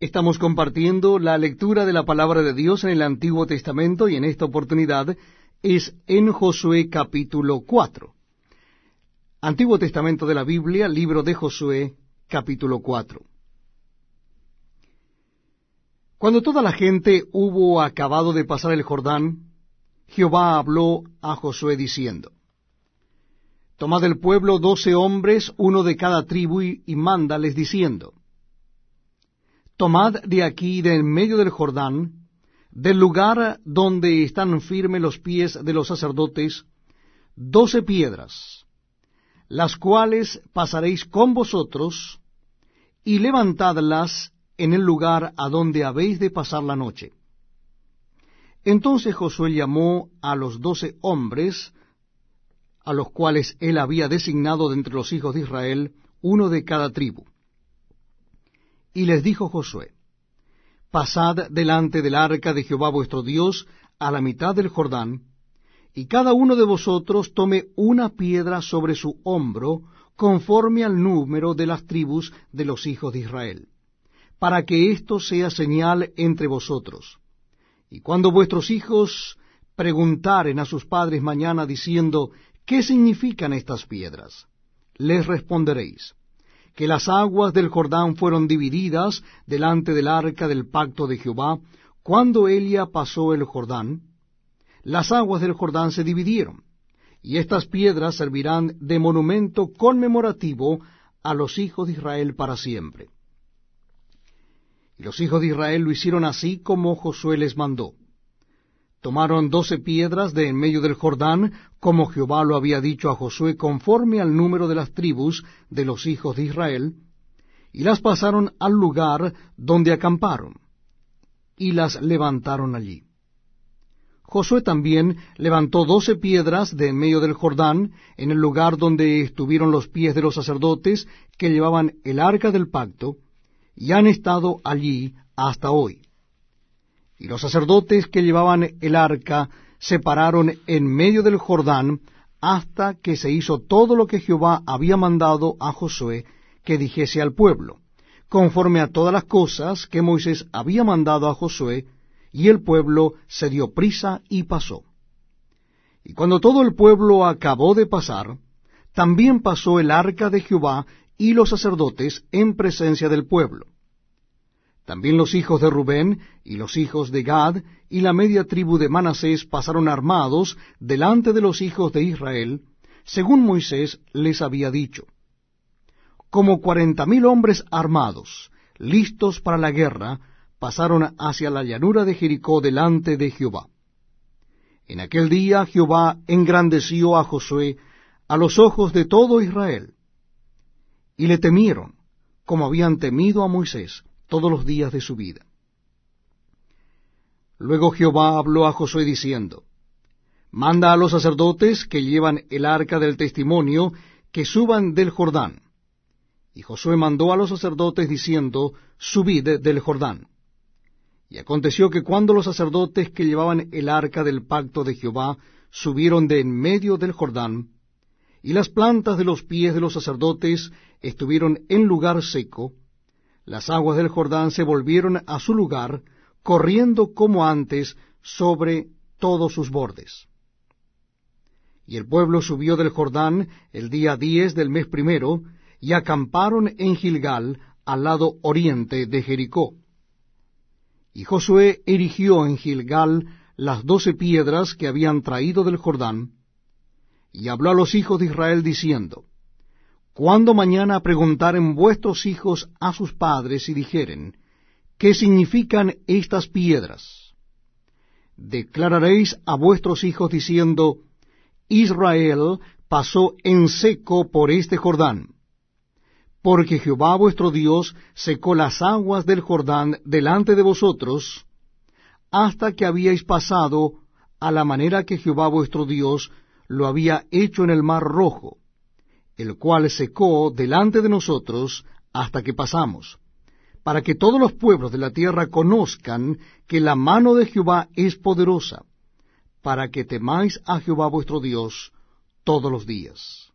Estamos compartiendo la lectura de la palabra de Dios en el Antiguo Testamento y en esta oportunidad es en Josué capítulo 4. Antiguo Testamento de la Biblia, libro de Josué capítulo 4. Cuando toda la gente hubo acabado de pasar el Jordán, Jehová habló a Josué diciendo, Tomad del pueblo doce hombres, uno de cada tribu, y mándales diciendo, Tomad de aquí, de en medio del Jordán, del lugar donde están firmes los pies de los sacerdotes, doce piedras, las cuales pasaréis con vosotros, y levantadlas en el lugar a donde habéis de pasar la noche. Entonces Josué llamó a los doce hombres, a los cuales él había designado de entre los hijos de Israel, uno de cada tribu. Y les dijo Josué, Pasad delante del arca de Jehová vuestro Dios a la mitad del Jordán, y cada uno de vosotros tome una piedra sobre su hombro, conforme al número de las tribus de los hijos de Israel, para que esto sea señal entre vosotros. Y cuando vuestros hijos preguntaren a sus padres mañana diciendo, ¿qué significan estas piedras? Les responderéis, que las aguas del Jordán fueron divididas delante del arca del pacto de Jehová, cuando Elia pasó el Jordán, las aguas del Jordán se dividieron, y estas piedras servirán de monumento conmemorativo a los hijos de Israel para siempre. Y los hijos de Israel lo hicieron así como Josué les mandó. Tomaron doce piedras de en medio del Jordán, como Jehová lo había dicho a Josué, conforme al número de las tribus de los hijos de Israel, y las pasaron al lugar donde acamparon, y las levantaron allí. Josué también levantó doce piedras de en medio del Jordán, en el lugar donde estuvieron los pies de los sacerdotes que llevaban el arca del pacto, y han estado allí hasta hoy. Y los sacerdotes que llevaban el arca se pararon en medio del Jordán hasta que se hizo todo lo que Jehová había mandado a Josué que dijese al pueblo, conforme a todas las cosas que Moisés había mandado a Josué, y el pueblo se dio prisa y pasó. Y cuando todo el pueblo acabó de pasar, también pasó el arca de Jehová y los sacerdotes en presencia del pueblo. También los hijos de Rubén y los hijos de Gad y la media tribu de Manasés pasaron armados delante de los hijos de Israel, según Moisés les había dicho. Como cuarenta mil hombres armados, listos para la guerra, pasaron hacia la llanura de Jericó delante de Jehová. En aquel día Jehová engrandeció a Josué a los ojos de todo Israel, y le temieron, como habían temido a Moisés, todos los días de su vida. Luego Jehová habló a Josué diciendo, Manda a los sacerdotes que llevan el arca del testimonio que suban del Jordán. Y Josué mandó a los sacerdotes diciendo, Subid del Jordán. Y aconteció que cuando los sacerdotes que llevaban el arca del pacto de Jehová subieron de en medio del Jordán, y las plantas de los pies de los sacerdotes estuvieron en lugar seco, las aguas del Jordán se volvieron a su lugar, corriendo como antes sobre todos sus bordes. Y el pueblo subió del Jordán el día diez del mes primero, y acamparon en Gilgal, al lado oriente de Jericó. Y Josué erigió en Gilgal las doce piedras que habían traído del Jordán, y habló a los hijos de Israel diciendo, cuando mañana preguntaren vuestros hijos a sus padres y dijeren, ¿qué significan estas piedras? Declararéis a vuestros hijos diciendo, Israel pasó en seco por este Jordán, porque Jehová vuestro Dios secó las aguas del Jordán delante de vosotros, hasta que habíais pasado a la manera que Jehová vuestro Dios lo había hecho en el mar rojo, el cual secó delante de nosotros hasta que pasamos, para que todos los pueblos de la tierra conozcan que la mano de Jehová es poderosa, para que temáis a Jehová vuestro Dios todos los días.